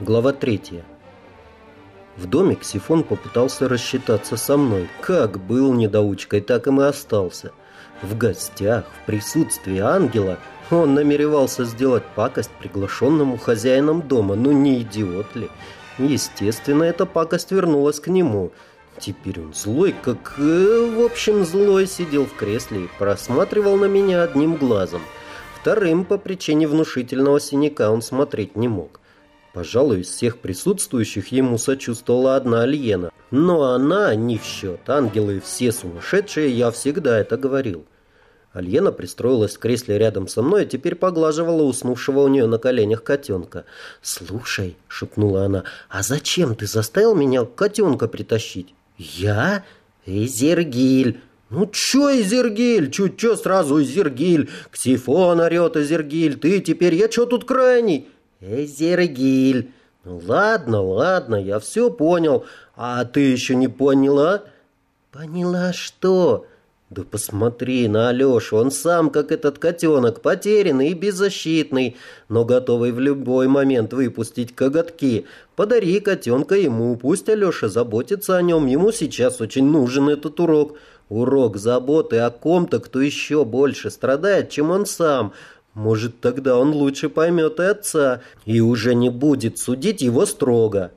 Глава третья. В доме Ксифон попытался рассчитаться со мной. Как был недоучкой, так им и остался. В гостях, в присутствии ангела, он намеревался сделать пакость приглашенному хозяином дома. Ну не идиот ли? Естественно, эта пакость вернулась к нему. Теперь он злой, как... Э, в общем, злой сидел в кресле и просматривал на меня одним глазом. Вторым, по причине внушительного синяка, он смотреть не мог. Пожалуй, из всех присутствующих ему сочувствовала одна Альена. Но она не в счет. Ангелы все сумасшедшие, я всегда это говорил. Альена пристроилась в кресле рядом со мной и теперь поглаживала уснувшего у нее на коленях котенка. «Слушай», — шепнула она, — «а зачем ты заставил меня котенка притащить?» «Я? Изергиль!» «Ну чё, Изергиль? Чё-чё сразу Изергиль? Ксифон орёт Изергиль, ты теперь, я чё тут крайний?» Эзергиль. Ну ладно, ладно, я все понял. А ты еще не поняла? Поняла что? Да посмотри на Алешу, он сам, как этот котенок, потерянный и беззащитный, но готовый в любой момент выпустить коготки. Подари котенка ему, пусть Алеша заботится о нем, ему сейчас очень нужен этот урок. Урок заботы о ком-то, кто еще больше страдает, чем он сам. Может, тогда он лучше поймет отца и уже не будет судить его строго.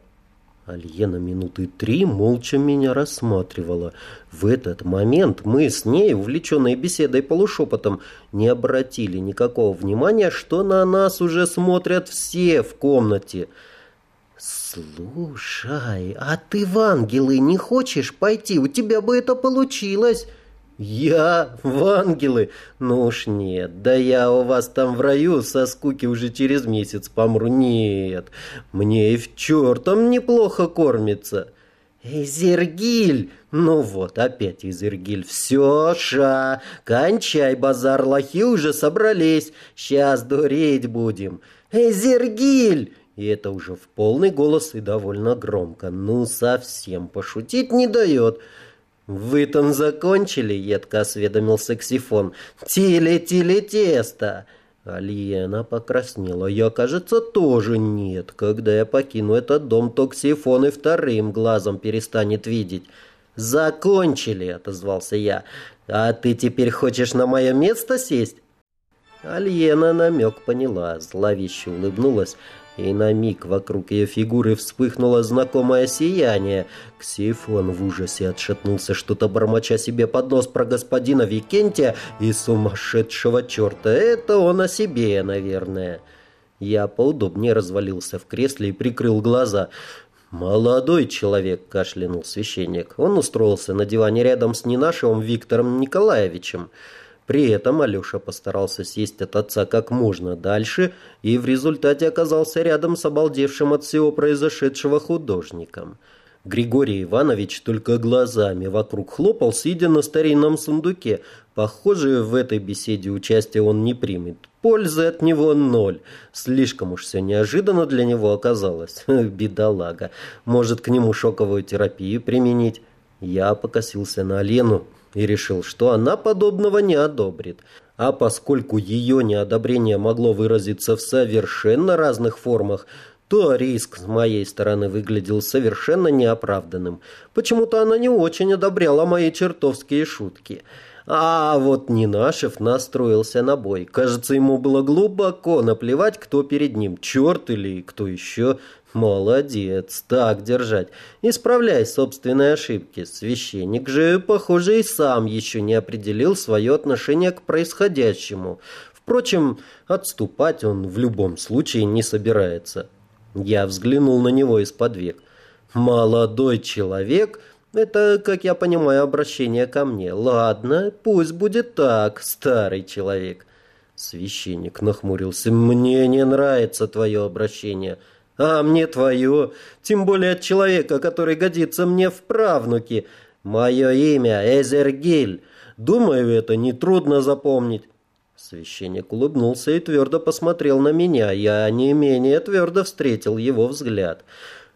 Альена минуты три молча меня рассматривала. В этот момент мы с ней, увлеченные беседой полушепотом, не обратили никакого внимания, что на нас уже смотрят все в комнате. «Слушай, а ты в ангелы не хочешь пойти? У тебя бы это получилось!» «Я? В ангелы? Ну уж нет, да я у вас там в раю со скуки уже через месяц помру. Нет, мне и в чертом неплохо кормится». «Изергиль!» «Ну вот, опять Изергиль. Все, ша, кончай базар, лохи уже собрались. Сейчас дуреть будем. Изергиль!» И это уже в полный голос и довольно громко. Ну, совсем пошутить не дает. «Вы там закончили?» — едко осведомился Ксифон. «Тили-тили-тесто!» Алиена покраснела. «Я, кажется, тоже нет. Когда я покину этот дом, то Ксифон и вторым глазом перестанет видеть». «Закончили!» — отозвался я. «А ты теперь хочешь на мое место сесть?» Альена намек поняла, зловеще улыбнулась и на миг вокруг ее фигуры вспыхнуло знакомое сияние. Ксифон в ужасе отшатнулся, что-то бормоча себе под нос про господина Викентия и сумасшедшего черта. Это он о себе, наверное. Я поудобнее развалился в кресле и прикрыл глаза. «Молодой человек», — кашлянул священник. Он устроился на диване рядом с Ненашевым Виктором Николаевичем. При этом Алеша постарался сесть от отца как можно дальше и в результате оказался рядом с обалдевшим от всего произошедшего художником. Григорий Иванович только глазами вокруг хлопал, сидя на старинном сундуке. Похоже, в этой беседе участия он не примет. Пользы от него ноль. Слишком уж все неожиданно для него оказалось. Бедолага. Может, к нему шоковую терапию применить? Я покосился на Лену и решил, что она подобного не одобрит. А поскольку ее неодобрение могло выразиться в совершенно разных формах, то риск с моей стороны выглядел совершенно неоправданным. Почему-то она не очень одобряла мои чертовские шутки. А вот Нинашев настроился на бой. Кажется, ему было глубоко наплевать, кто перед ним, черт или кто еще. Молодец, так держать. Исправляй собственные ошибки. Священник же, похоже, и сам еще не определил свое отношение к происходящему. Впрочем, отступать он в любом случае не собирается. Я взглянул на него из-под век. Молодой человек это, как я понимаю, обращение ко мне. Ладно, пусть будет так, старый человек. Священник нахмурился. Мне не нравится твое обращение. А мне твое. Тем более от человека, который годится мне в правнуки. Мое имя Эзергиль. Думаю, это нетрудно запомнить. Священник улыбнулся и твердо посмотрел на меня. Я не менее твердо встретил его взгляд.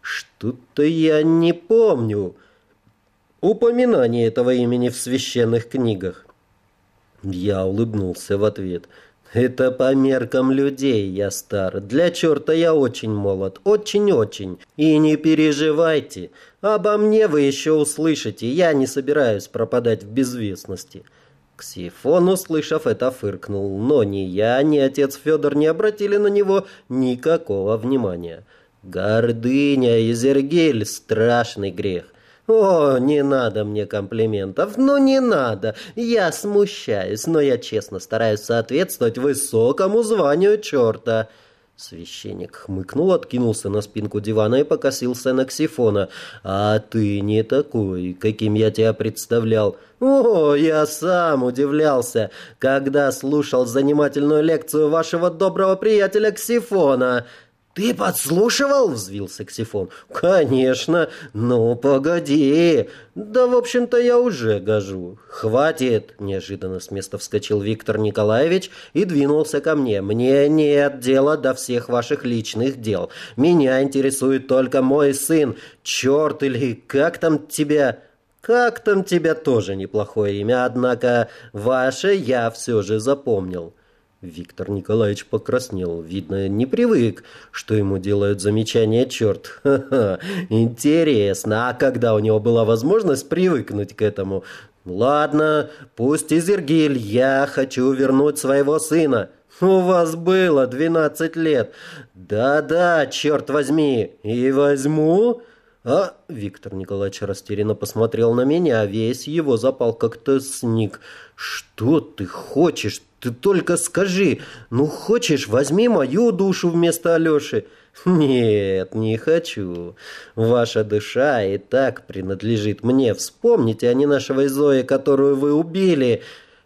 Что-то я не помню упоминание этого имени в священных книгах. Я улыбнулся в ответ. Это по меркам людей я стар. Для черта я очень молод. Очень-очень. И не переживайте. Обо мне вы еще услышите. Я не собираюсь пропадать в безвестности. Ксифон, услышав это, фыркнул. Но ни я, ни отец Федор не обратили на него никакого внимания. Гордыня, Изергель — страшный грех. «О, не надо мне комплиментов, ну не надо. Я смущаюсь, но я честно стараюсь соответствовать высокому званию черта». Священник хмыкнул, откинулся на спинку дивана и покосился на Ксифона. «А ты не такой, каким я тебя представлял». «О, я сам удивлялся, когда слушал занимательную лекцию вашего доброго приятеля Ксифона». «Ты подслушивал?» — взвился Ксифон. «Конечно! Ну, погоди! Да, в общем-то, я уже гожу. Хватит!» Неожиданно с места вскочил Виктор Николаевич и двинулся ко мне. «Мне нет дела до всех ваших личных дел. Меня интересует только мой сын. Черт или как там тебя...» «Как там тебя тоже неплохое имя, однако ваше я все же запомнил». Виктор Николаевич покраснел. Видно, не привык, что ему делают замечания черт. Ха-ха, интересно, а когда у него была возможность привыкнуть к этому? Ладно, пусть Изергиль, я хочу вернуть своего сына. У вас было двенадцать лет. Да-да, черт возьми, и возьму... А Виктор Николаевич растерянно посмотрел на меня, а весь его запал как-то сник. «Что ты хочешь? Ты только скажи, ну хочешь, возьми мою душу вместо Алеши. Нет, не хочу. Ваша душа и так принадлежит мне. Вспомните о не нашего Зои, которую вы убили.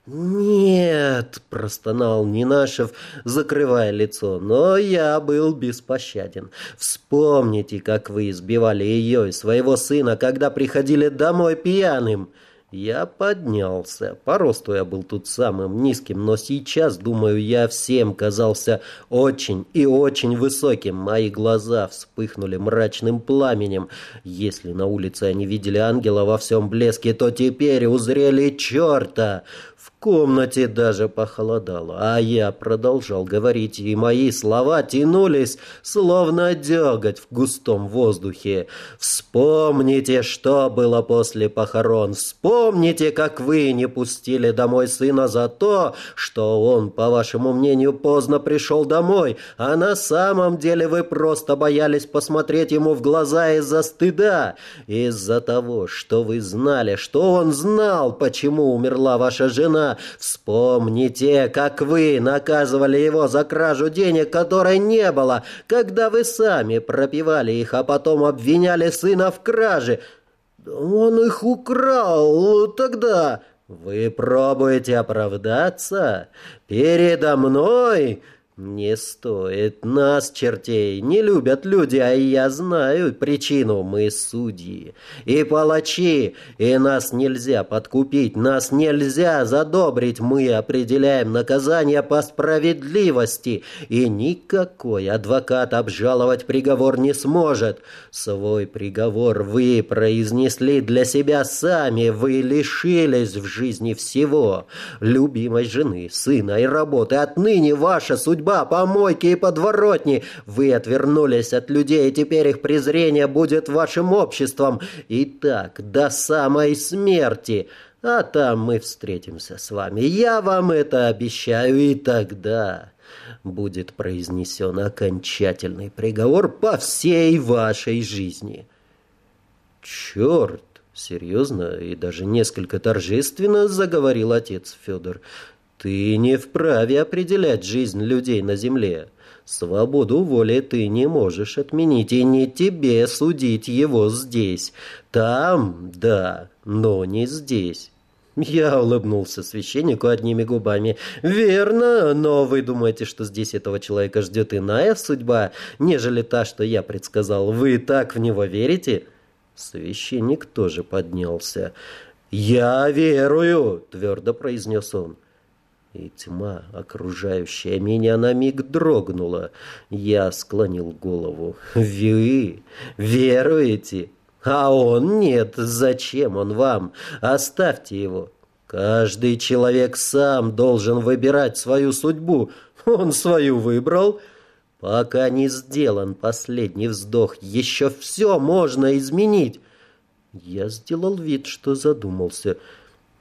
«Нет!» – простонал Нинашев, закрывая лицо. «Но я был беспощаден. Вспомните, как вы избивали ее и своего сына, когда приходили домой пьяным!» Я поднялся. По росту я был тут самым низким, но сейчас, думаю, я всем казался очень и очень высоким. Мои глаза вспыхнули мрачным пламенем. Если на улице они видели ангела во всем блеске, то теперь узрели черта комнате даже похолодало, а я продолжал говорить, и мои слова тянулись, словно деготь в густом воздухе. «Вспомните, что было после похорон. Вспомните, как вы не пустили домой сына за то, что он, по вашему мнению, поздно пришел домой, а на самом деле вы просто боялись посмотреть ему в глаза из-за стыда, из-за того, что вы знали, что он знал, почему умерла ваша жена, Вспомните, как вы наказывали его за кражу денег, которой не было, когда вы сами пропивали их, а потом обвиняли сына в краже. Он их украл тогда. Вы пробуете оправдаться передо мной?» «Не стоит. Нас, чертей, не любят люди, а я знаю причину. Мы судьи и палачи, и нас нельзя подкупить, нас нельзя задобрить. Мы определяем наказание по справедливости, и никакой адвокат обжаловать приговор не сможет. Свой приговор вы произнесли для себя сами, вы лишились в жизни всего. Любимой жены, сына и работы. Отныне ваша судьба судьба, помойки и подворотни. Вы отвернулись от людей, и теперь их презрение будет вашим обществом. И так до самой смерти. А там мы встретимся с вами. Я вам это обещаю, и тогда будет произнесен окончательный приговор по всей вашей жизни. Черт! Серьезно и даже несколько торжественно заговорил отец Федор. Ты не вправе определять жизнь людей на земле. Свободу воли ты не можешь отменить, и не тебе судить его здесь. Там, да, но не здесь. Я улыбнулся священнику одними губами. «Верно, но вы думаете, что здесь этого человека ждет иная судьба, нежели та, что я предсказал? Вы так в него верите?» Священник тоже поднялся. «Я верую», — твердо произнес он и тьма, окружающая меня, на миг дрогнула. Я склонил голову. «Вы веруете? А он нет. Зачем он вам? Оставьте его. Каждый человек сам должен выбирать свою судьбу». Он свою выбрал. Пока не сделан последний вздох, еще все можно изменить. Я сделал вид, что задумался.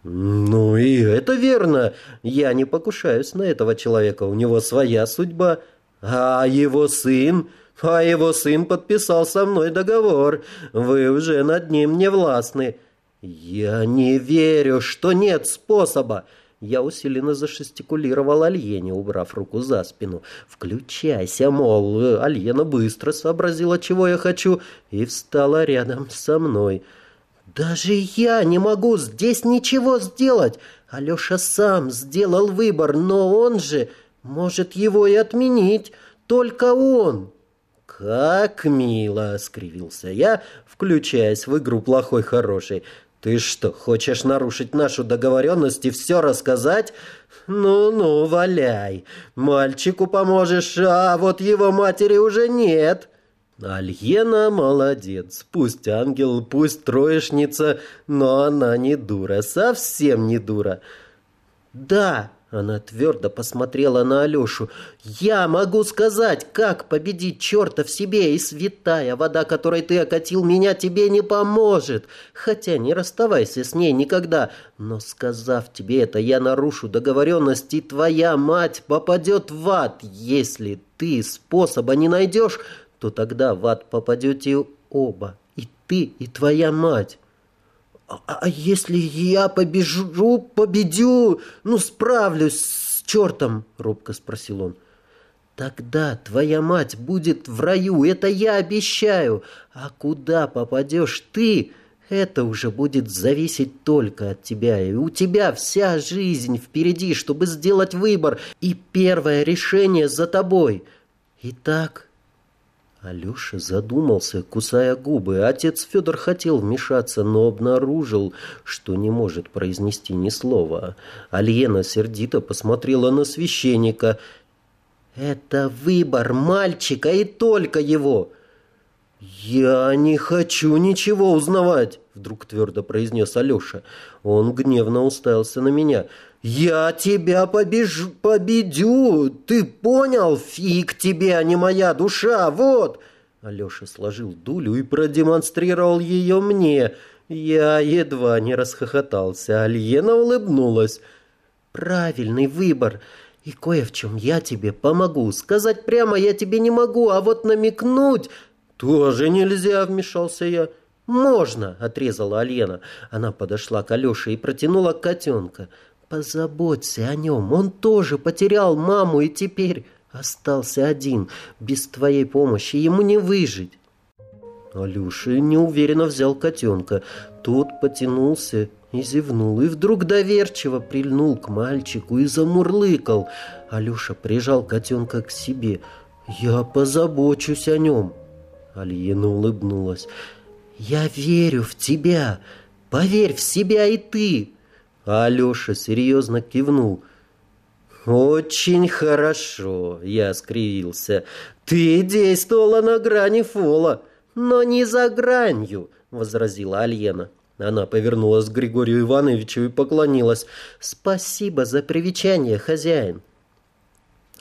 Ну и это верно. Я не покушаюсь на этого человека. У него своя судьба. А его сын... А его сын подписал со мной договор. Вы уже над ним не властны. Я не верю, что нет способа. Я усиленно зашестикулировал Альене, убрав руку за спину. «Включайся, мол!» Альена быстро сообразила, чего я хочу, и встала рядом со мной. «Даже я не могу здесь ничего сделать! Алеша сам сделал выбор, но он же может его и отменить. Только он!» «Как мило!» — скривился я, включаясь в игру плохой-хороший. «Ты что, хочешь нарушить нашу договоренность и все рассказать? Ну-ну, валяй. Мальчику поможешь, а вот его матери уже нет». Альена молодец. Пусть ангел, пусть троечница, но она не дура, совсем не дура. «Да, она твердо посмотрела на Алешу. «Я могу сказать, как победить черта в себе, и святая вода, которой ты окатил меня, тебе не поможет. Хотя не расставайся с ней никогда. Но, сказав тебе это, я нарушу договоренность, и твоя мать попадет в ад. Если ты способа не найдешь, то тогда в ад попадете оба, и ты, и твоя мать». А, а если я побежу, победю, ну, справлюсь с чертом? Робко спросил он. Тогда твоя мать будет в раю, это я обещаю. А куда попадешь ты, это уже будет зависеть только от тебя. И у тебя вся жизнь впереди, чтобы сделать выбор. И первое решение за тобой. Итак, Алеша задумался, кусая губы. Отец Федор хотел вмешаться, но обнаружил, что не может произнести ни слова. Альена сердито посмотрела на священника. «Это выбор мальчика и только его!» «Я не хочу ничего узнавать!» — вдруг твердо произнес Алеша. Он гневно уставился на меня. «Я тебя побежу, победю! Ты понял? Фиг тебе, а не моя душа! Вот!» Алеша сложил дулю и продемонстрировал ее мне. Я едва не расхохотался. Альена улыбнулась. «Правильный выбор. И кое в чем я тебе помогу. Сказать прямо я тебе не могу, а вот намекнуть...» «Тоже нельзя», — вмешался я. «Можно», — отрезала Альена. Она подошла к Алёше и протянула котенка. Позаботься о нем. Он тоже потерял маму и теперь остался один. Без твоей помощи ему не выжить. Алеша неуверенно взял котенка. Тот потянулся и зевнул, и вдруг доверчиво прильнул к мальчику и замурлыкал. Алеша прижал котенка к себе. «Я позабочусь о нем». Алиена улыбнулась. «Я верю в тебя. Поверь в себя и ты. А Алеша серьезно кивнул. «Очень хорошо», — я скривился. «Ты действовала на грани фола, но не за гранью», — возразила Альена. Она повернулась к Григорию Ивановичу и поклонилась. «Спасибо за привечание, хозяин».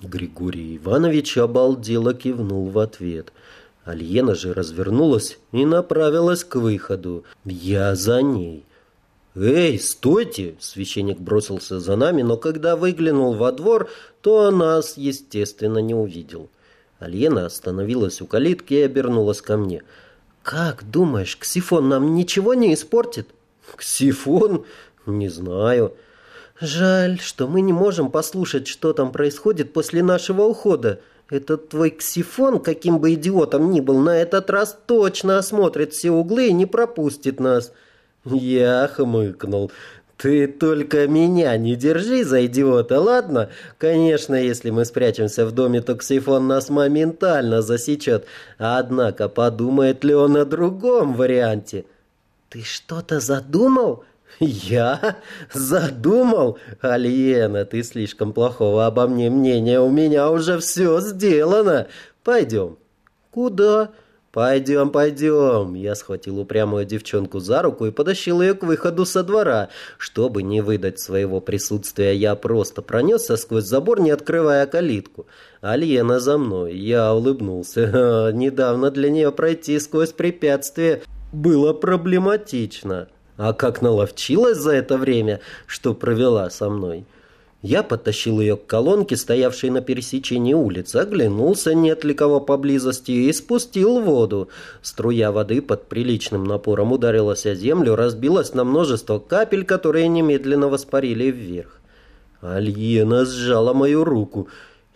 Григорий Иванович обалдело кивнул в ответ. Альена же развернулась и направилась к выходу. Я за ней. «Эй, стойте!» – священник бросился за нами, но когда выглянул во двор, то нас, естественно, не увидел. Альена остановилась у калитки и обернулась ко мне. «Как думаешь, Ксифон нам ничего не испортит?» «Ксифон? Не знаю». «Жаль, что мы не можем послушать, что там происходит после нашего ухода. Этот твой Ксифон, каким бы идиотом ни был, на этот раз точно осмотрит все углы и не пропустит нас». Я хмыкнул. «Ты только меня не держи за идиота, ладно? Конечно, если мы спрячемся в доме, то Ксифон нас моментально засечет. Однако подумает ли он о другом варианте?» «Ты что-то задумал?» «Я? Задумал? Альена, ты слишком плохого обо мне мнения. У меня уже все сделано. Пойдем». «Куда?» «Пойдем, пойдем!» Я схватил упрямую девчонку за руку и потащил ее к выходу со двора. Чтобы не выдать своего присутствия, я просто пронесся сквозь забор, не открывая калитку. Альена за мной. Я улыбнулся. Недавно для нее пройти сквозь препятствие было проблематично. А как наловчилась за это время, что провела со мной. Я подтащил ее к колонке, стоявшей на пересечении улицы, оглянулся, нет ли кого поблизости, и спустил воду. Струя воды под приличным напором ударилась о землю, разбилась на множество капель, которые немедленно воспарили вверх. Альена сжала мою руку.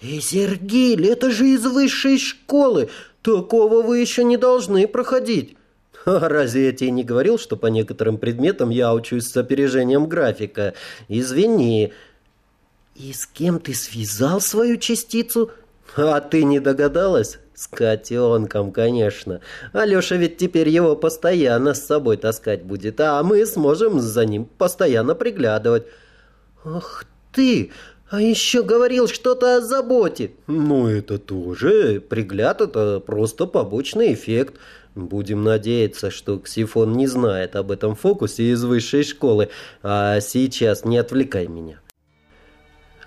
«Изергиль, это же из высшей школы! Такого вы еще не должны проходить!» разве я тебе не говорил, что по некоторым предметам я учусь с опережением графика? Извини, «И с кем ты связал свою частицу?» «А ты не догадалась?» «С котенком, конечно. Алеша ведь теперь его постоянно с собой таскать будет, а мы сможем за ним постоянно приглядывать». «Ах ты! А еще говорил что-то о заботе!» «Ну, это тоже. Пригляд — это просто побочный эффект». Будем надеяться, что Ксифон не знает об этом фокусе из высшей школы. А сейчас не отвлекай меня.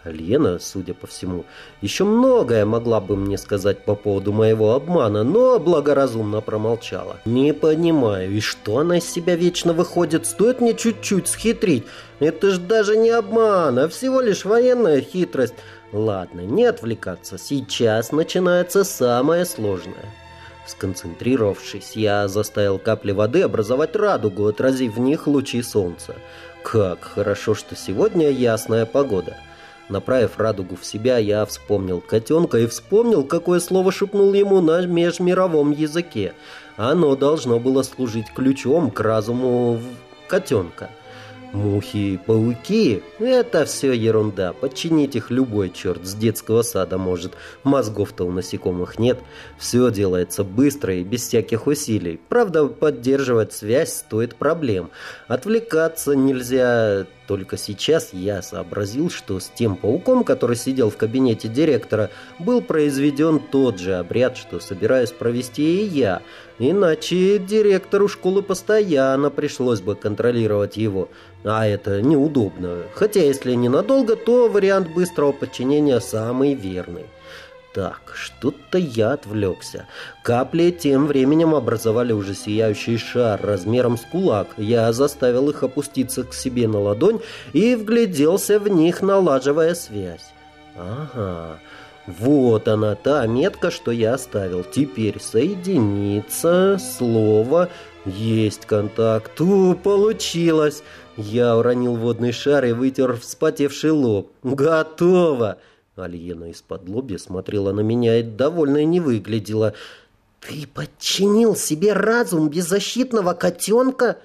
Лена, судя по всему, еще многое могла бы мне сказать по поводу моего обмана, но благоразумно промолчала. Не понимаю, и что она из себя вечно выходит? Стоит мне чуть-чуть схитрить? Это ж даже не обман, а всего лишь военная хитрость. Ладно, не отвлекаться. Сейчас начинается самое сложное. Сконцентрировавшись, я заставил капли воды образовать радугу, отразив в них лучи солнца. Как хорошо, что сегодня ясная погода. Направив радугу в себя, я вспомнил котенка и вспомнил, какое слово шепнул ему на межмировом языке. Оно должно было служить ключом к разуму котенка. Мухи, пауки – это все ерунда. Подчинить их любой черт с детского сада может. Мозгов-то у насекомых нет. Все делается быстро и без всяких усилий. Правда, поддерживать связь стоит проблем. Отвлекаться нельзя только сейчас я сообразил, что с тем пауком, который сидел в кабинете директора, был произведен тот же обряд, что собираюсь провести и я. Иначе директору школы постоянно пришлось бы контролировать его. А это неудобно. Хотя если ненадолго, то вариант быстрого подчинения самый верный. Так, что-то я отвлекся. Капли тем временем образовали уже сияющий шар размером с кулак. Я заставил их опуститься к себе на ладонь и вгляделся в них, налаживая связь. Ага, вот она, та метка, что я оставил. Теперь соединиться, слово, есть контакт. У, получилось! Я уронил водный шар и вытер вспотевший лоб. Готово! Альена из-под лобья смотрела на меня и довольно не выглядела. «Ты подчинил себе разум беззащитного котенка?»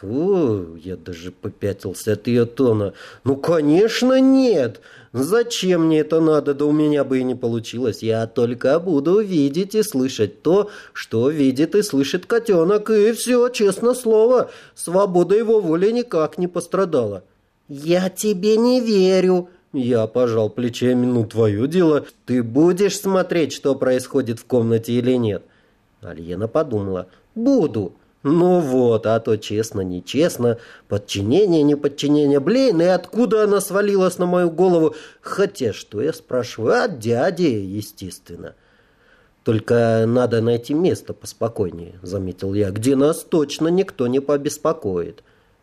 Фу, я даже попятился от ее тона. «Ну, конечно, нет! Зачем мне это надо? Да у меня бы и не получилось. Я только буду видеть и слышать то, что видит и слышит котенок, и все, честно слово, свобода его воли никак не пострадала». «Я тебе не верю!» Я пожал плечами, ну твое дело. Ты будешь смотреть, что происходит в комнате или нет? Альена подумала. Буду. Ну вот, а то честно, нечестно, подчинение, неподчинение, блин, и откуда она свалилась на мою голову? Хотя, что я спрашиваю? От дяди, естественно. Только надо найти место поспокойнее, заметил я, где нас точно никто не побеспокоит.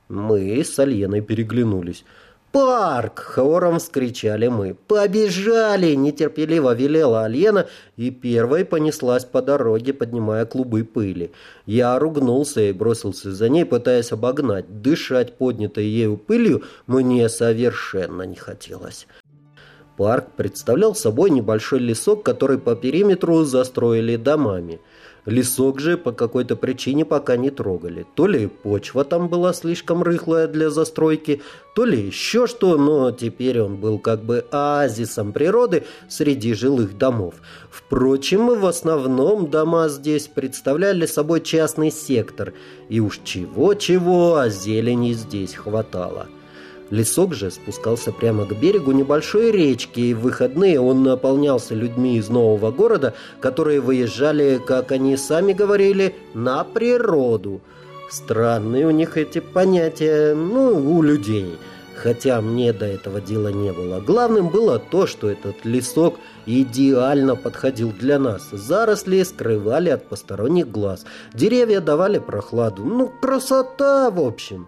Мы с Альеной переглянулись. «Парк!» — хором вскричали мы. «Побежали!» — нетерпеливо велела Альена и первой понеслась по дороге, поднимая клубы пыли. Я ругнулся и бросился за ней, пытаясь обогнать. Дышать поднятой ею пылью мне совершенно не хотелось. Парк представлял собой небольшой лесок, который по периметру застроили домами. Лесок же по какой-то причине пока не трогали. То ли почва там была слишком рыхлая для застройки, то ли еще что, но теперь он был как бы оазисом природы среди жилых домов. Впрочем, в основном дома здесь представляли собой частный сектор, и уж чего-чего, а зелени здесь хватало. Лесок же спускался прямо к берегу небольшой речки, и в выходные он наполнялся людьми из нового города, которые выезжали, как они сами говорили, на природу. Странные у них эти понятия, ну, у людей – хотя мне до этого дела не было. Главным было то, что этот лесок идеально подходил для нас. Заросли скрывали от посторонних глаз. Деревья давали прохладу. Ну, красота, в общем.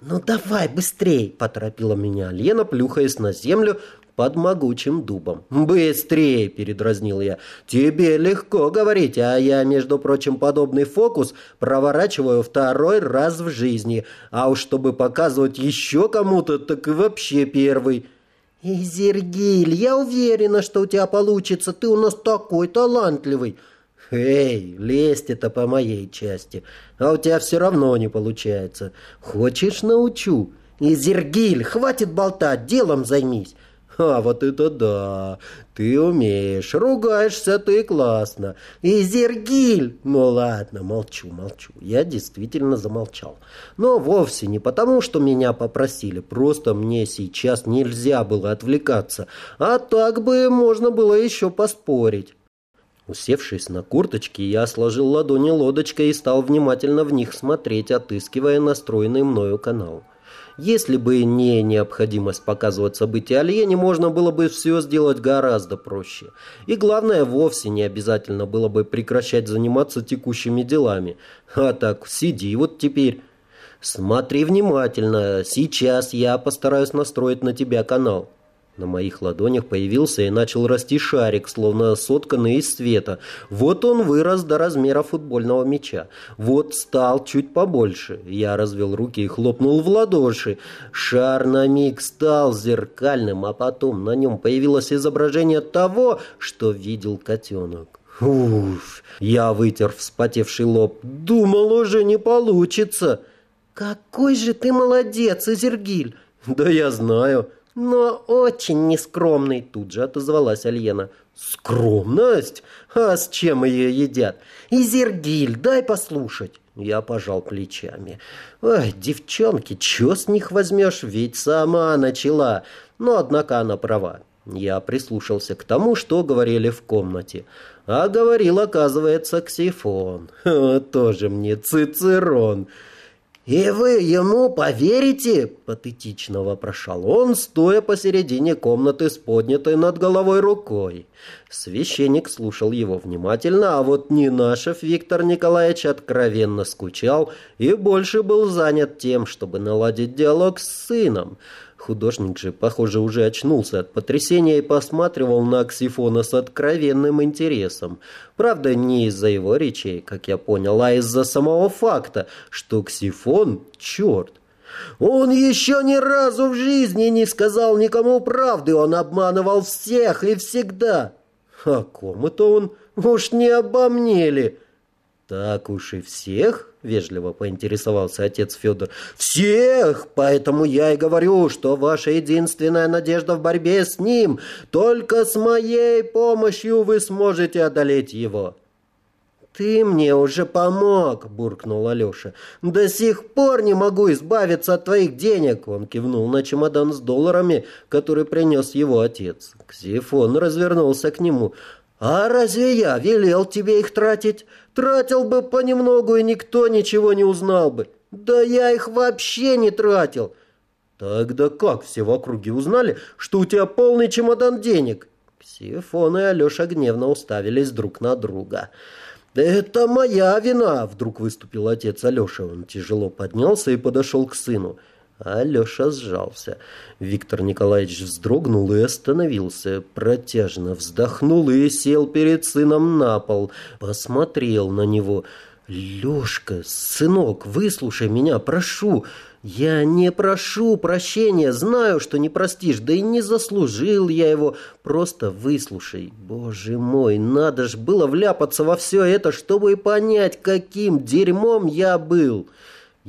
«Ну давай быстрей!» – поторопила меня Лена, плюхаясь на землю, под могучим дубом. «Быстрее!» – передразнил я. «Тебе легко говорить, а я, между прочим, подобный фокус проворачиваю второй раз в жизни. А уж чтобы показывать еще кому-то, так и вообще первый». «Изергиль, я уверена, что у тебя получится. Ты у нас такой талантливый». «Эй, лезть это по моей части, а у тебя все равно не получается. Хочешь, научу?» «Изергиль, хватит болтать, делом займись. А вот это да! Ты умеешь, ругаешься ты классно. И Зергиль! Ну ладно, молчу, молчу. Я действительно замолчал. Но вовсе не потому, что меня попросили. Просто мне сейчас нельзя было отвлекаться. А так бы можно было еще поспорить. Усевшись на курточке, я сложил ладони лодочкой и стал внимательно в них смотреть, отыскивая настроенный мною канал. Если бы не необходимость показывать события Альене, можно было бы все сделать гораздо проще. И главное, вовсе не обязательно было бы прекращать заниматься текущими делами. А так, сиди вот теперь. Смотри внимательно, сейчас я постараюсь настроить на тебя канал. На моих ладонях появился и начал расти шарик, словно сотканный из света. Вот он вырос до размера футбольного мяча. Вот стал чуть побольше. Я развел руки и хлопнул в ладоши. Шар на миг стал зеркальным, а потом на нем появилось изображение того, что видел котенок. Уф! Я вытер вспотевший лоб. Думал, уже не получится. «Какой же ты молодец, Изергиль!» «Да я знаю!» «Но очень нескромный», — тут же отозвалась Альена. «Скромность? А с чем ее едят? Изергиль, дай послушать». Я пожал плечами. «Ой, девчонки, чё с них возьмешь? Ведь сама начала». Но, однако, она права. Я прислушался к тому, что говорили в комнате. А говорил, оказывается, Ксифон. Тоже мне Цицерон. «И вы ему поверите?» – патетично вопрошал он, стоя посередине комнаты с поднятой над головой рукой. Священник слушал его внимательно, а вот Нинашев Виктор Николаевич откровенно скучал и больше был занят тем, чтобы наладить диалог с сыном – Художник же, похоже, уже очнулся от потрясения и посматривал на Ксифона с откровенным интересом. Правда, не из-за его речей, как я понял, а из-за самого факта, что Ксифон — черт. Он еще ни разу в жизни не сказал никому правды, он обманывал всех и всегда. О ком это он? Уж не обо? Так уж и всех? — вежливо поинтересовался отец Федор. «Всех! Поэтому я и говорю, что ваша единственная надежда в борьбе с ним. Только с моей помощью вы сможете одолеть его». «Ты мне уже помог», — буркнул Алеша. «До сих пор не могу избавиться от твоих денег», — он кивнул на чемодан с долларами, который принес его отец. Ксифон развернулся к нему. «А разве я велел тебе их тратить? Тратил бы понемногу, и никто ничего не узнал бы. Да я их вообще не тратил». «Тогда как все в округе узнали, что у тебя полный чемодан денег?» Ксифон и Алеша гневно уставились друг на друга. «Это моя вина!» — вдруг выступил отец Алеша. Он тяжело поднялся и подошел к сыну. Алеша сжался. Виктор Николаевич вздрогнул и остановился. Протяжно вздохнул и сел перед сыном на пол. Посмотрел на него. «Лешка, сынок, выслушай меня, прошу!» «Я не прошу прощения, знаю, что не простишь, да и не заслужил я его. Просто выслушай. Боже мой, надо ж было вляпаться во все это, чтобы понять, каким дерьмом я был».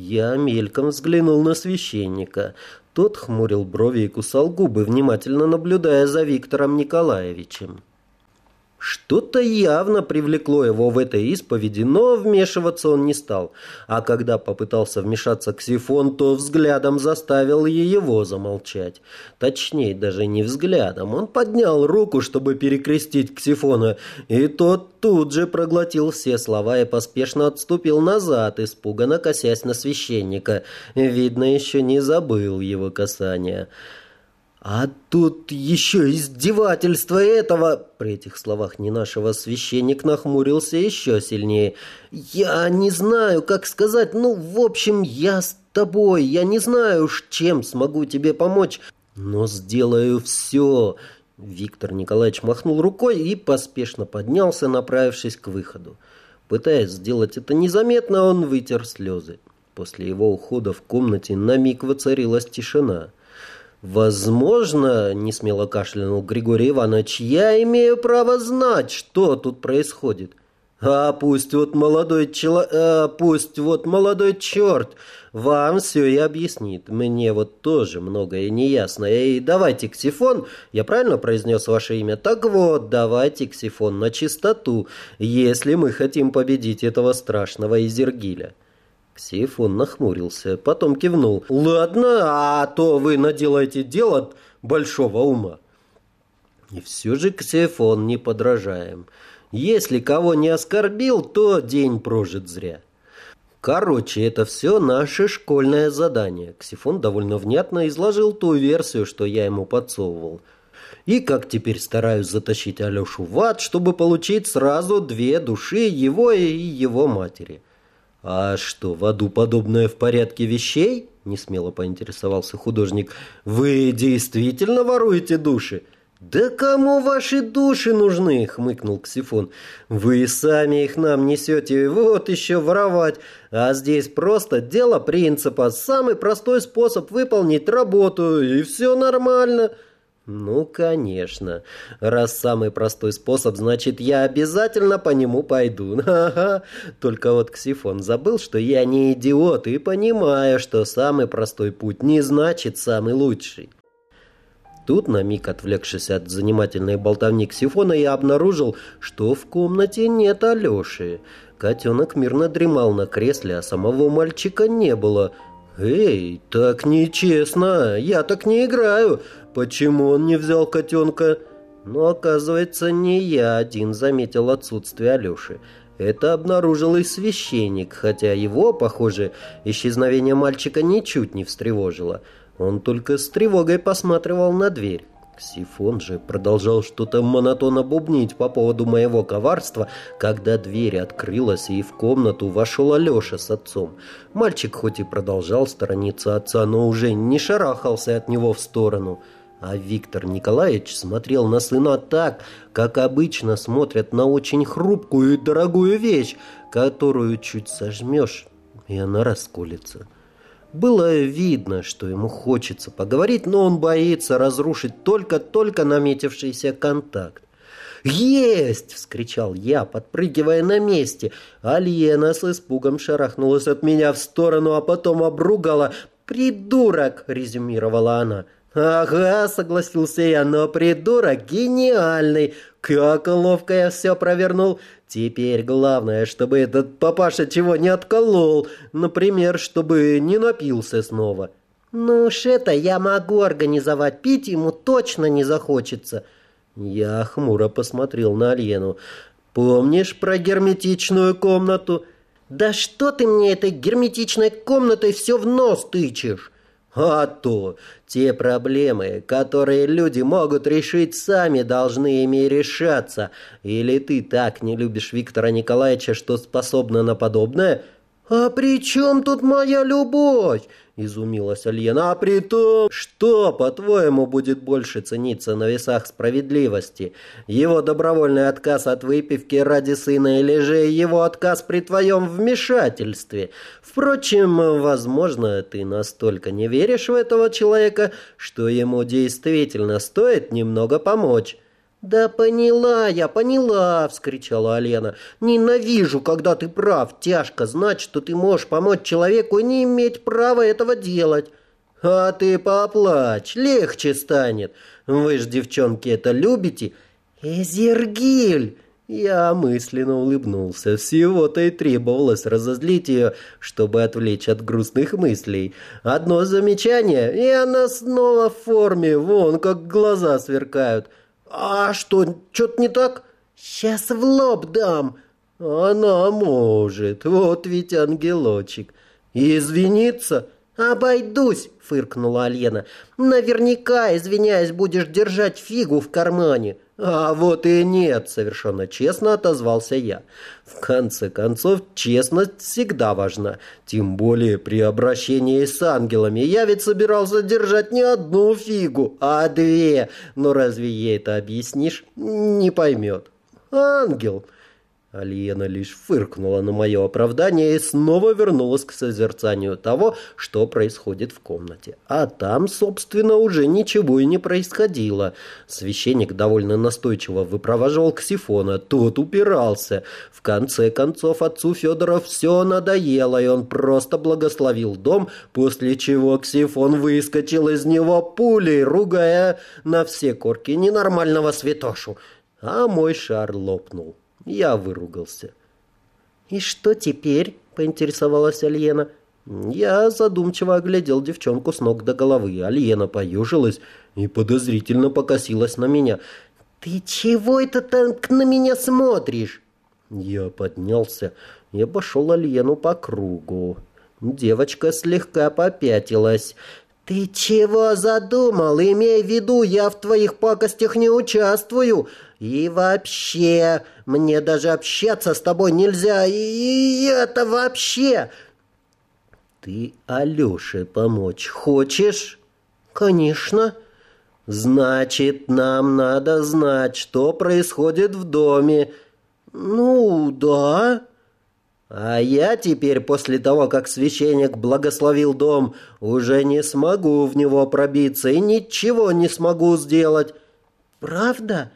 Я мельком взглянул на священника. Тот хмурил брови и кусал губы, внимательно наблюдая за Виктором Николаевичем. Что-то явно привлекло его в этой исповеди, но вмешиваться он не стал. А когда попытался вмешаться Ксифон, то взглядом заставил и его замолчать. Точнее, даже не взглядом. Он поднял руку, чтобы перекрестить Ксифона, и тот тут же проглотил все слова и поспешно отступил назад, испуганно косясь на священника. Видно, еще не забыл его касания. А тут еще издевательство этого... При этих словах не нашего священник нахмурился еще сильнее. Я не знаю, как сказать. Ну, в общем, я с тобой. Я не знаю, чем смогу тебе помочь, но сделаю все. Виктор Николаевич махнул рукой и поспешно поднялся, направившись к выходу. Пытаясь сделать это незаметно, он вытер слезы. После его ухода в комнате на миг воцарилась тишина. «Возможно, — несмело кашлянул Григорий Иванович, — я имею право знать, что тут происходит. А пусть вот молодой чело... а пусть вот молодой черт вам все и объяснит. Мне вот тоже многое неясно. И давайте ксифон, я правильно произнес ваше имя? Так вот, давайте ксифон на чистоту, если мы хотим победить этого страшного Изергиля». Ксифон нахмурился, потом кивнул. «Ладно, а то вы наделаете дело большого ума». И все же Ксифон не подражаем. Если кого не оскорбил, то день прожит зря. Короче, это все наше школьное задание. Ксифон довольно внятно изложил ту версию, что я ему подсовывал. И как теперь стараюсь затащить Алешу в ад, чтобы получить сразу две души, его и его матери. «А что, в аду подобное в порядке вещей?» – несмело поинтересовался художник. «Вы действительно воруете души?» «Да кому ваши души нужны?» – хмыкнул Ксифон. «Вы сами их нам несете, вот еще воровать. А здесь просто дело принципа, самый простой способ выполнить работу, и все нормально». Ну, конечно. Раз самый простой способ, значит, я обязательно по нему пойду. Ага. Только вот Ксифон забыл, что я не идиот и понимаю, что самый простой путь не значит самый лучший. Тут, на миг отвлекшись от занимательной болтовни Ксифона, я обнаружил, что в комнате нет Алеши. Котенок мирно дремал на кресле, а самого мальчика не было. «Эй, так нечестно! Я так не играю! Почему он не взял котенка? Но, оказывается, не я один заметил отсутствие Алеши. Это обнаружил и священник, хотя его, похоже, исчезновение мальчика ничуть не встревожило. Он только с тревогой посматривал на дверь. Сифон же продолжал что-то монотонно бубнить по поводу моего коварства, когда дверь открылась, и в комнату вошел Алеша с отцом. Мальчик хоть и продолжал сторониться отца, но уже не шарахался от него в сторону. А Виктор Николаевич смотрел на сына так, как обычно смотрят на очень хрупкую и дорогую вещь, которую чуть сожмешь, и она расколется. Было видно, что ему хочется поговорить, но он боится разрушить только-только наметившийся контакт. «Есть!» — вскричал я, подпрыгивая на месте. Альена с испугом шарахнулась от меня в сторону, а потом обругала. «Придурок!» — резюмировала она. «Ага», — согласился я, — «но придурок гениальный! Как ловко я все провернул! Теперь главное, чтобы этот папаша чего не отколол, например, чтобы не напился снова». «Ну уж это я могу организовать, пить ему точно не захочется». Я хмуро посмотрел на Альену. «Помнишь про герметичную комнату?» «Да что ты мне этой герметичной комнатой все в нос тычешь?» А то те проблемы, которые люди могут решить сами, должны ими решаться. Или ты так не любишь Виктора Николаевича, что способна на подобное? А при чем тут моя любовь? изумилась Альена. «А при том, что, по-твоему, будет больше цениться на весах справедливости? Его добровольный отказ от выпивки ради сына или же его отказ при твоем вмешательстве? Впрочем, возможно, ты настолько не веришь в этого человека, что ему действительно стоит немного помочь». «Да поняла я, поняла!» — вскричала Алена. «Ненавижу, когда ты прав. Тяжко знать, что ты можешь помочь человеку и не иметь права этого делать». «А ты поплачь, легче станет. Вы ж, девчонки, это любите?» «Эзергиль!» Я мысленно улыбнулся. Всего-то и требовалось разозлить ее, чтобы отвлечь от грустных мыслей. Одно замечание, и она снова в форме, вон как глаза сверкают. «А что, что-то не так?» «Сейчас в лоб дам!» «Она может, вот ведь ангелочек!» «Извиниться?» «Обойдусь!» — фыркнула Алена. «Наверняка, извиняясь, будешь держать фигу в кармане». «А вот и нет», — совершенно честно отозвался я. В конце концов, честность всегда важна, тем более при обращении с ангелами. Я ведь собирался держать не одну фигу, а две. Но разве ей это объяснишь? Не поймет. «Ангел!» Алиена лишь фыркнула на мое оправдание и снова вернулась к созерцанию того, что происходит в комнате. А там, собственно, уже ничего и не происходило. Священник довольно настойчиво выпровоживал Ксифона, тот упирался. В конце концов, отцу Федора все надоело, и он просто благословил дом, после чего Ксифон выскочил из него пулей, ругая на все корки ненормального святошу. А мой шар лопнул. Я выругался. «И что теперь?» — поинтересовалась Альена. Я задумчиво оглядел девчонку с ног до головы. Альена поюжилась и подозрительно покосилась на меня. «Ты чего это так на меня смотришь?» Я поднялся и обошел Альену по кругу. Девочка слегка попятилась. «Ты чего задумал? Имей в виду, я в твоих пакостях не участвую. И вообще, мне даже общаться с тобой нельзя. И это вообще...» «Ты Алёше помочь хочешь?» «Конечно». «Значит, нам надо знать, что происходит в доме». «Ну, да». А я теперь, после того, как священник благословил дом, уже не смогу в него пробиться и ничего не смогу сделать. Правда?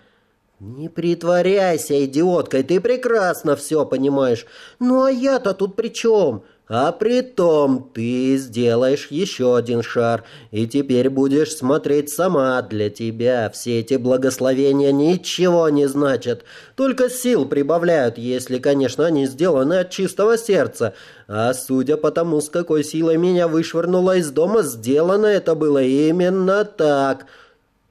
Не притворяйся идиоткой, ты прекрасно все понимаешь. Ну а я-то тут при чем? А при том ты сделаешь еще один шар, и теперь будешь смотреть сама для тебя. Все эти благословения ничего не значат, только сил прибавляют, если, конечно, они сделаны от чистого сердца. А судя по тому, с какой силой меня вышвырнуло из дома, сделано это было именно так».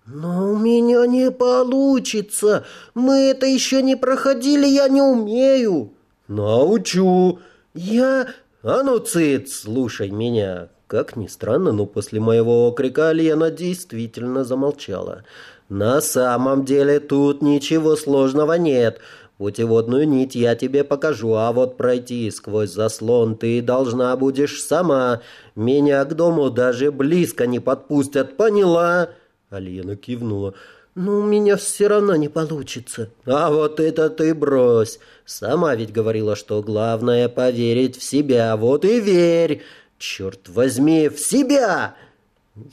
«Но у меня не получится. Мы это еще не проходили, я не умею». «Научу. Я «А ну, цит, слушай меня!» Как ни странно, но после моего окрика Лена действительно замолчала. «На самом деле тут ничего сложного нет. Путеводную нить я тебе покажу, а вот пройти сквозь заслон ты должна будешь сама. Меня к дому даже близко не подпустят, поняла?» Алена кивнула. «Ну, у меня все равно не получится». «А вот это ты брось! Сама ведь говорила, что главное поверить в себя. Вот и верь! Черт возьми, в себя!»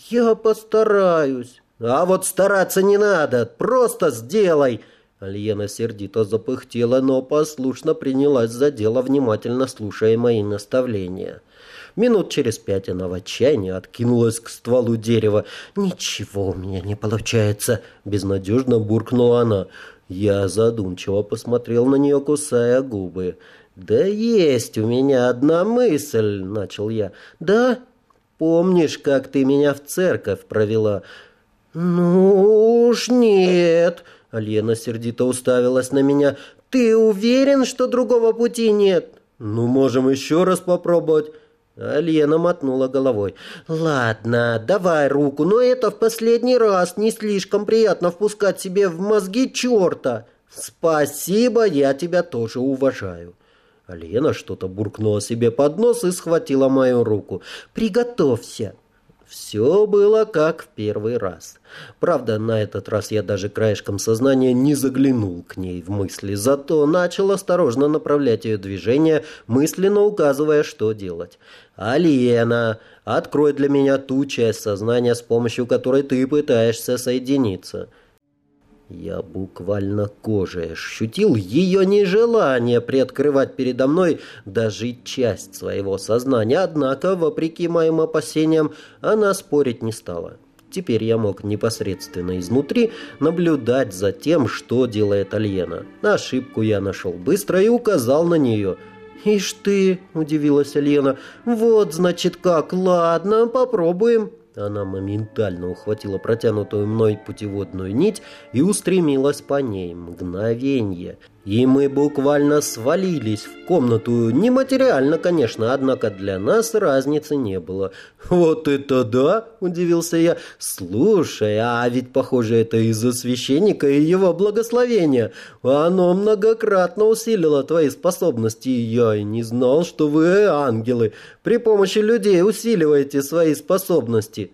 «Я постараюсь». «А вот стараться не надо, просто сделай!» Альена сердито запыхтела, но послушно принялась за дело, внимательно слушая мои наставления. Минут через пять она в отчаянии откинулась к стволу дерева. «Ничего у меня не получается!» — безнадежно буркнула она. Я задумчиво посмотрел на нее, кусая губы. «Да есть у меня одна мысль!» — начал я. «Да? Помнишь, как ты меня в церковь провела?» «Ну уж нет!» — Лена сердито уставилась на меня. «Ты уверен, что другого пути нет?» «Ну, можем еще раз попробовать». Лена мотнула головой. «Ладно, давай руку, но это в последний раз не слишком приятно впускать себе в мозги черта. Спасибо, я тебя тоже уважаю». Лена что-то буркнула себе под нос и схватила мою руку. «Приготовься». Все было как в первый раз. Правда, на этот раз я даже краешком сознания не заглянул к ней в мысли, зато начал осторожно направлять ее движение, мысленно указывая, что делать. «Алиена, открой для меня ту часть сознания, с помощью которой ты пытаешься соединиться». Я буквально кожей ощутил ее нежелание приоткрывать передо мной даже часть своего сознания, однако, вопреки моим опасениям, она спорить не стала. Теперь я мог непосредственно изнутри наблюдать за тем, что делает Альена. Ошибку я нашел быстро и указал на нее. «Ишь ты!» – удивилась Альена. «Вот, значит, как! Ладно, попробуем!» Она моментально ухватила протянутую мной путеводную нить и устремилась по ней. Мгновенье. И мы буквально свалились в комнату. Нематериально, конечно, однако для нас разницы не было. «Вот это да!» – удивился я. «Слушай, а ведь, похоже, это из-за священника и его благословения. Оно многократно усилило твои способности. Я и не знал, что вы ангелы. При помощи людей усиливаете свои способности».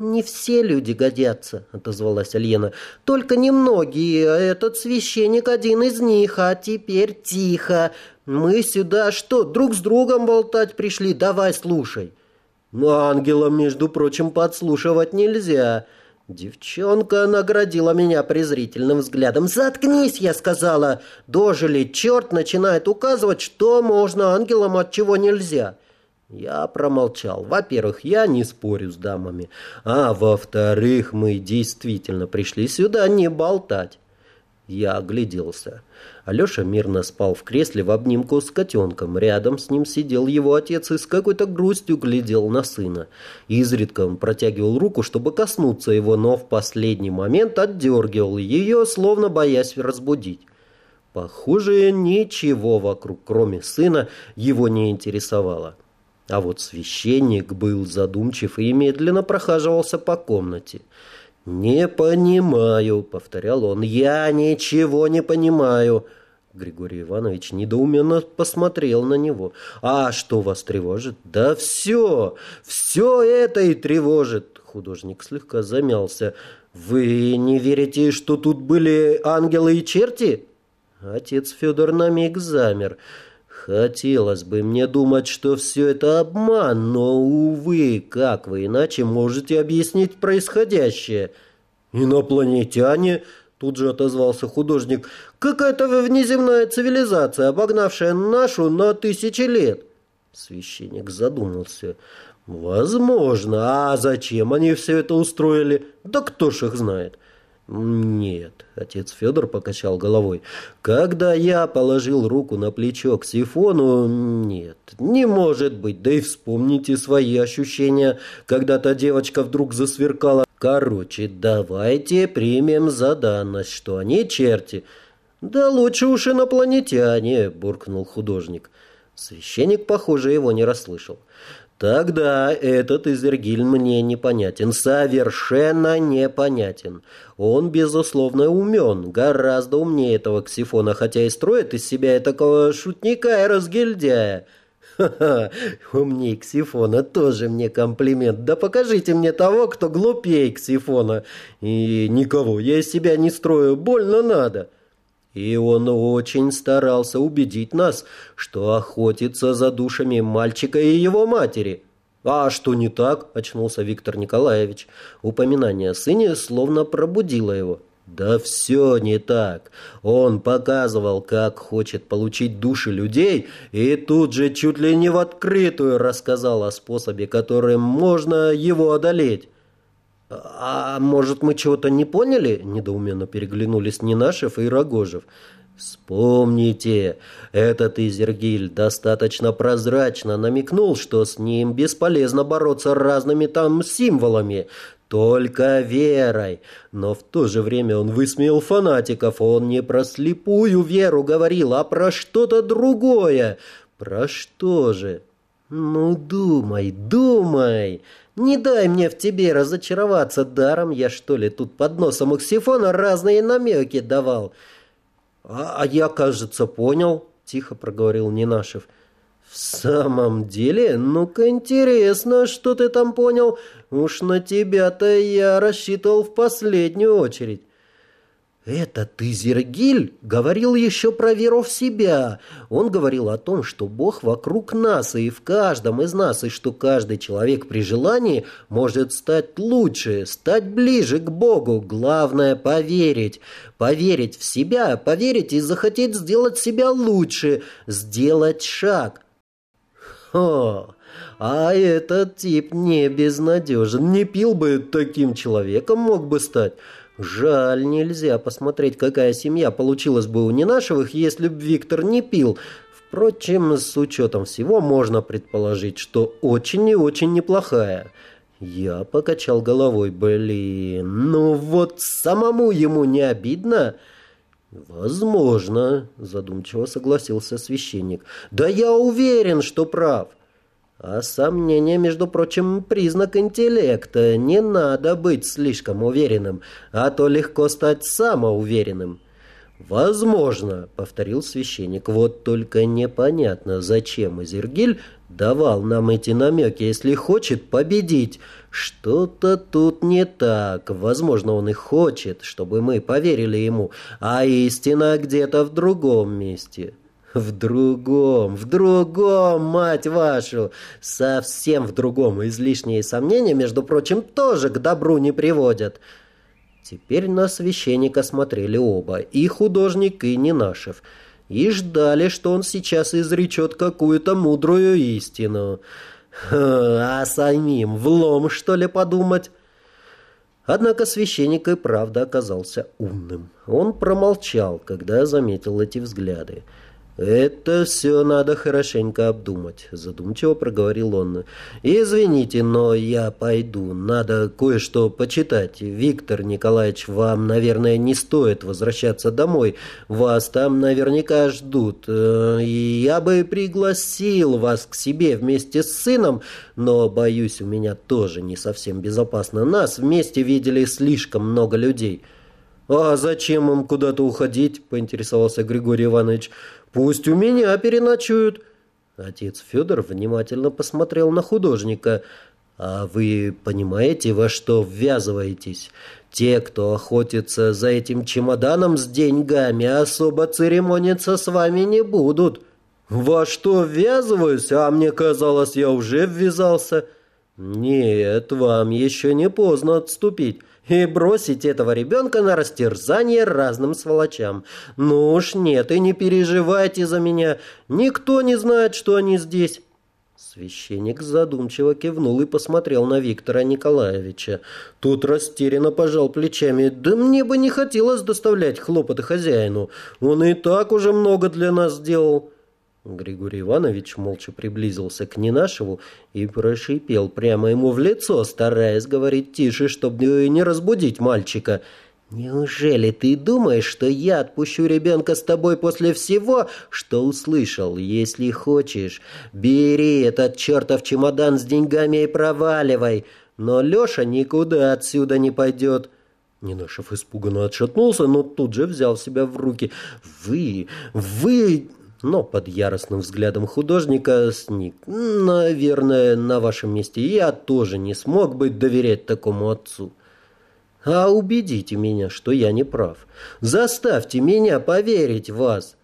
«Не все люди годятся», — отозвалась Альена. «Только немногие. Этот священник один из них. А теперь тихо. Мы сюда что, друг с другом болтать пришли? Давай слушай». «Ну, ангелам, между прочим, подслушивать нельзя». Девчонка наградила меня презрительным взглядом. «Заткнись!» — я сказала. «Дожили, черт начинает указывать, что можно ангелам, от чего нельзя». Я промолчал. Во-первых, я не спорю с дамами. А во-вторых, мы действительно пришли сюда не болтать. Я огляделся. Алеша мирно спал в кресле в обнимку с котенком. Рядом с ним сидел его отец и с какой-то грустью глядел на сына. Изредка он протягивал руку, чтобы коснуться его, но в последний момент отдергивал ее, словно боясь разбудить. Похоже, ничего вокруг, кроме сына, его не интересовало. А вот священник был задумчив и медленно прохаживался по комнате. «Не понимаю», — повторял он, — «я ничего не понимаю». Григорий Иванович недоуменно посмотрел на него. «А что вас тревожит?» «Да все! Все это и тревожит!» Художник слегка замялся. «Вы не верите, что тут были ангелы и черти?» Отец Федор на миг замер. Хотелось бы мне думать, что все это обман, но, увы, как вы иначе можете объяснить происходящее? Инопланетяне, тут же отозвался художник, какая-то внеземная цивилизация, обогнавшая нашу на тысячи лет. Священник задумался. Возможно, а зачем они все это устроили? Да кто ж их знает? «Нет», — отец Федор покачал головой. «Когда я положил руку на плечо к сифону, нет, не может быть. Да и вспомните свои ощущения, когда та девочка вдруг засверкала. Короче, давайте примем за данность, что они черти». «Да лучше уж инопланетяне», — буркнул художник. Священник, похоже, его не расслышал. Тогда этот Изергиль мне непонятен, совершенно непонятен. Он, безусловно, умен, гораздо умнее этого Ксифона, хотя и строит из себя такого шутника и разгильдяя. Ха-ха, умней Ксифона тоже мне комплимент. Да покажите мне того, кто глупее Ксифона. И никого я из себя не строю, больно надо. И он очень старался убедить нас, что охотится за душами мальчика и его матери. «А что не так?» – очнулся Виктор Николаевич. Упоминание о сыне словно пробудило его. «Да все не так. Он показывал, как хочет получить души людей, и тут же чуть ли не в открытую рассказал о способе, которым можно его одолеть». «А может, мы чего-то не поняли?» – недоуменно переглянулись Нинашев и Рогожев. «Вспомните, этот Изергиль достаточно прозрачно намекнул, что с ним бесполезно бороться разными там символами, только верой. Но в то же время он высмеял фанатиков, он не про слепую веру говорил, а про что-то другое. Про что же?» «Ну, думай, думай!» Не дай мне в тебе разочароваться даром, я что ли тут под носом Оксифона разные намеки давал. А, а я, кажется, понял, тихо проговорил Нинашев. В самом деле, ну-ка интересно, что ты там понял. Уж на тебя-то я рассчитывал в последнюю очередь. Этот Изергиль говорил еще про веру в себя. Он говорил о том, что Бог вокруг нас и в каждом из нас, и что каждый человек при желании может стать лучше, стать ближе к Богу. Главное – поверить. Поверить в себя, поверить и захотеть сделать себя лучше, сделать шаг – О, а этот тип не безнадежен. Не пил бы таким человеком, мог бы стать. Жаль, нельзя посмотреть, какая семья получилась бы у Ненашевых, если бы Виктор не пил. Впрочем, с учетом всего можно предположить, что очень и очень неплохая. Я покачал головой. Блин, ну вот самому ему не обидно? Возможно, задумчиво согласился священник. Да я уверен, что прав. А сомнение, между прочим, признак интеллекта. Не надо быть слишком уверенным, а то легко стать самоуверенным. «Возможно», — повторил священник, — «вот только непонятно, зачем Изергиль давал нам эти намеки, если хочет победить. Что-то тут не так. Возможно, он и хочет, чтобы мы поверили ему, а истина где-то в другом месте». «В другом, в другом, мать вашу! Совсем в другом. Излишние сомнения, между прочим, тоже к добру не приводят». Теперь на священника смотрели оба, и художник, и Ненашев, и ждали, что он сейчас изречет какую-то мудрую истину. А самим влом, что ли, подумать? Однако священник и правда оказался умным. Он промолчал, когда заметил эти взгляды. «Это все надо хорошенько обдумать», — задумчиво проговорил он. «Извините, но я пойду. Надо кое-что почитать. Виктор Николаевич, вам, наверное, не стоит возвращаться домой. Вас там наверняка ждут. Э, я бы пригласил вас к себе вместе с сыном, но, боюсь, у меня тоже не совсем безопасно. Нас вместе видели слишком много людей». «А зачем им куда-то уходить?» — поинтересовался Григорий Иванович. Пусть у меня переночуют. Отец Федор внимательно посмотрел на художника. А вы понимаете, во что ввязываетесь? Те, кто охотится за этим чемоданом с деньгами, особо церемониться с вами не будут. Во что ввязываюсь? А мне казалось, я уже ввязался. Нет, вам еще не поздно отступить и бросить этого ребенка на растерзание разным сволочам. Ну уж нет, и не переживайте за меня, никто не знает, что они здесь». Священник задумчиво кивнул и посмотрел на Виктора Николаевича. Тут растерянно пожал плечами. «Да мне бы не хотелось доставлять хлопоты хозяину. Он и так уже много для нас сделал». Григорий Иванович молча приблизился к Ненашеву и прошипел прямо ему в лицо, стараясь говорить тише, чтобы не разбудить мальчика. «Неужели ты думаешь, что я отпущу ребенка с тобой после всего, что услышал? Если хочешь, бери этот чертов чемодан с деньгами и проваливай. Но Леша никуда отсюда не пойдет». Ненашев испуганно отшатнулся, но тут же взял себя в руки. «Вы... вы...» но под яростным взглядом художника сник. «Наверное, на вашем месте я тоже не смог бы доверять такому отцу. А убедите меня, что я не прав. Заставьте меня поверить в вас».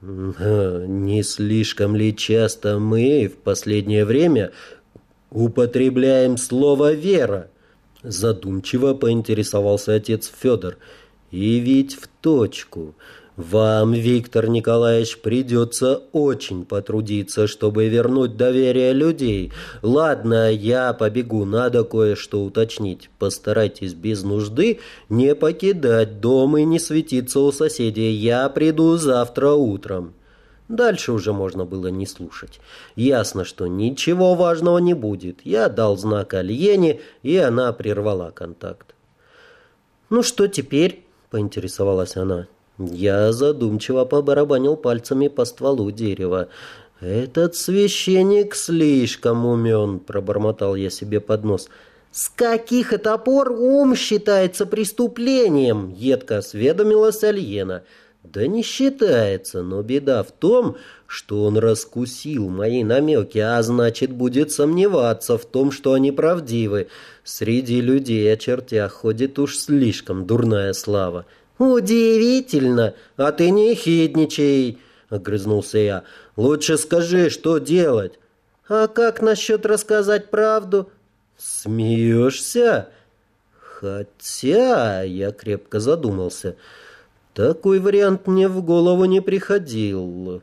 «Не слишком ли часто мы в последнее время употребляем слово «вера»?» Задумчиво поинтересовался отец Федор. «И ведь в точку». Вам, Виктор Николаевич, придется очень потрудиться, чтобы вернуть доверие людей. Ладно, я побегу, надо кое-что уточнить. Постарайтесь без нужды не покидать дом и не светиться у соседей. Я приду завтра утром. Дальше уже можно было не слушать. Ясно, что ничего важного не будет. Я дал знак Альене, и она прервала контакт. «Ну что теперь?» – поинтересовалась она. Я задумчиво побарабанил пальцами по стволу дерева. «Этот священник слишком умен», — пробормотал я себе под нос. «С каких это пор ум считается преступлением?» — едко осведомилась Альена. «Да не считается, но беда в том, что он раскусил мои намеки, а значит, будет сомневаться в том, что они правдивы. Среди людей о чертях ходит уж слишком дурная слава». «Удивительно! А ты не хидничай!» — огрызнулся я. «Лучше скажи, что делать?» «А как насчет рассказать правду?» «Смеешься?» «Хотя...» — я крепко задумался. «Такой вариант мне в голову не приходил.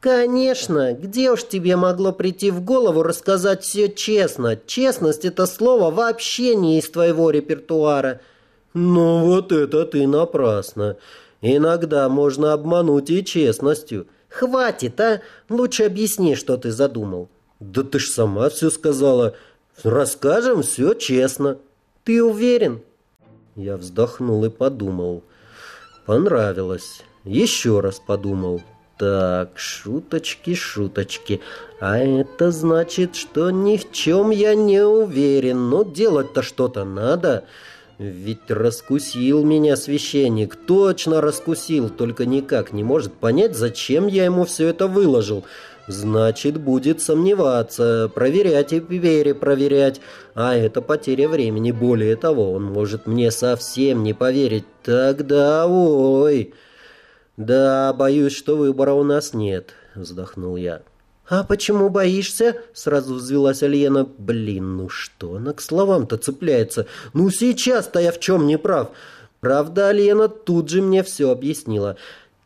«Конечно, где уж тебе могло прийти в голову рассказать все честно? Честность — это слово вообще не из твоего репертуара». «Ну вот это ты напрасно. Иногда можно обмануть и честностью». «Хватит, а? Лучше объясни, что ты задумал». «Да ты ж сама все сказала. Расскажем все честно». «Ты уверен?» Я вздохнул и подумал. Понравилось. Еще раз подумал. Так, шуточки, шуточки. А это значит, что ни в чем я не уверен. Но делать-то что-то надо. Ведь раскусил меня священник. Точно раскусил, только никак не может понять, зачем я ему все это выложил. Значит, будет сомневаться, проверять и перепроверять. А это потеря времени. Более того, он может мне совсем не поверить. Тогда ой... «Да, боюсь, что выбора у нас нет», — вздохнул я. «А почему боишься?» — сразу взвелась Альена. «Блин, ну что она к словам-то цепляется? Ну сейчас-то я в чем не прав?» Правда, Альена тут же мне все объяснила.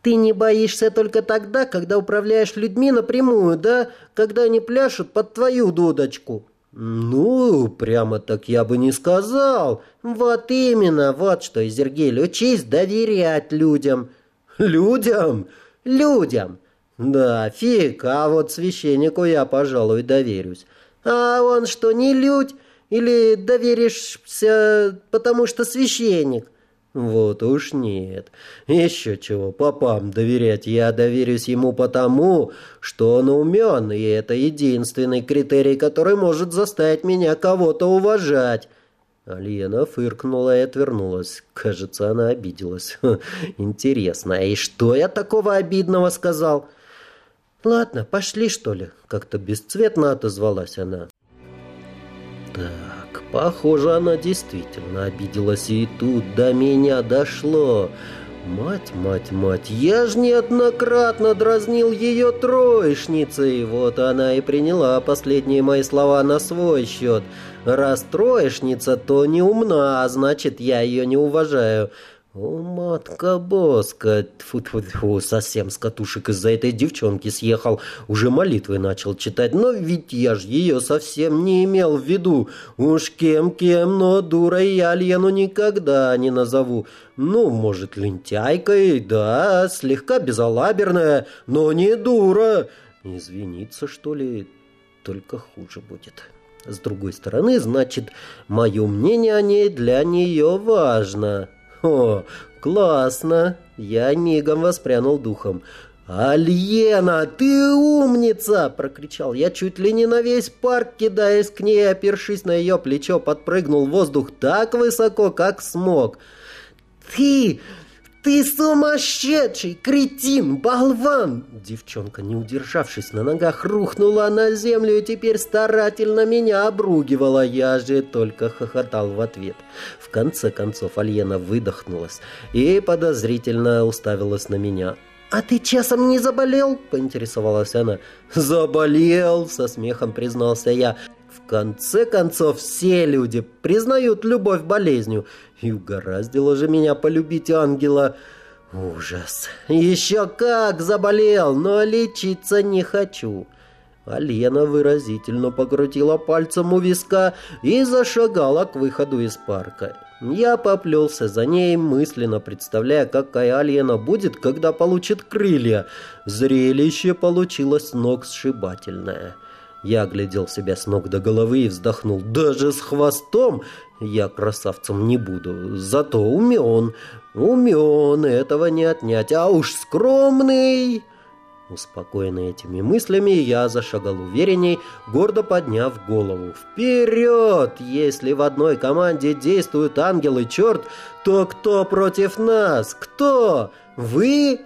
«Ты не боишься только тогда, когда управляешь людьми напрямую, да? Когда они пляшут под твою дудочку?» «Ну, прямо так я бы не сказал». «Вот именно, вот что, Изергиль, учись доверять людям». Людям? Людям. Да, фиг, а вот священнику я, пожалуй, доверюсь. А он что, не людь? Или доверишься, потому что священник? Вот уж нет. Еще чего, попам доверять. Я доверюсь ему потому, что он умен, и это единственный критерий, который может заставить меня кого-то уважать. Алена фыркнула и отвернулась. Кажется, она обиделась. Интересно, и что я такого обидного сказал? Ладно, пошли, что ли? Как-то бесцветно отозвалась она. Так, похоже, она действительно обиделась, и тут до меня дошло. Мать, мать, мать, я ж неоднократно дразнил ее троечницей. Вот она и приняла последние мои слова на свой счет. Раз троечница, то не умна, а значит, я ее не уважаю. О, матка-боска, тьфу -тьфу -тьфу, совсем с катушек из-за этой девчонки съехал. Уже молитвы начал читать, но ведь я ж ее совсем не имел в виду. Уж кем-кем, но дурой я Лену никогда не назову. Ну, может, лентяйкой, да, слегка безалаберная, но не дура. Извиниться, что ли, только хуже будет. С другой стороны, значит, мое мнение о ней для нее важно. «О, классно!» Я мигом воспрянул духом. «Альена, ты умница!» – прокричал я чуть ли не на весь парк, кидаясь к ней, опершись на ее плечо, подпрыгнул в воздух так высоко, как смог. «Ты «Ты сумасшедший, кретин, болван!» Девчонка, не удержавшись на ногах, рухнула на землю и теперь старательно меня обругивала. Я же только хохотал в ответ. В конце концов Альена выдохнулась и подозрительно уставилась на меня. «А ты часом не заболел?» – поинтересовалась она. «Заболел!» – со смехом признался я. В конце концов, все люди признают любовь болезнью. И угораздило же меня полюбить ангела. Ужас. Еще как заболел, но лечиться не хочу. А Лена выразительно покрутила пальцем у виска и зашагала к выходу из парка. Я поплелся за ней, мысленно представляя, какая Алена будет, когда получит крылья. Зрелище получилось ног сшибательное. Я оглядел себя с ног до головы и вздохнул. Даже с хвостом я красавцем не буду. Зато умен. Умен, этого не отнять. А уж скромный... Успокоенный этими мыслями, я зашагал уверенней, гордо подняв голову. «Вперед! Если в одной команде действуют ангел и черт, то кто против нас? Кто? Вы?»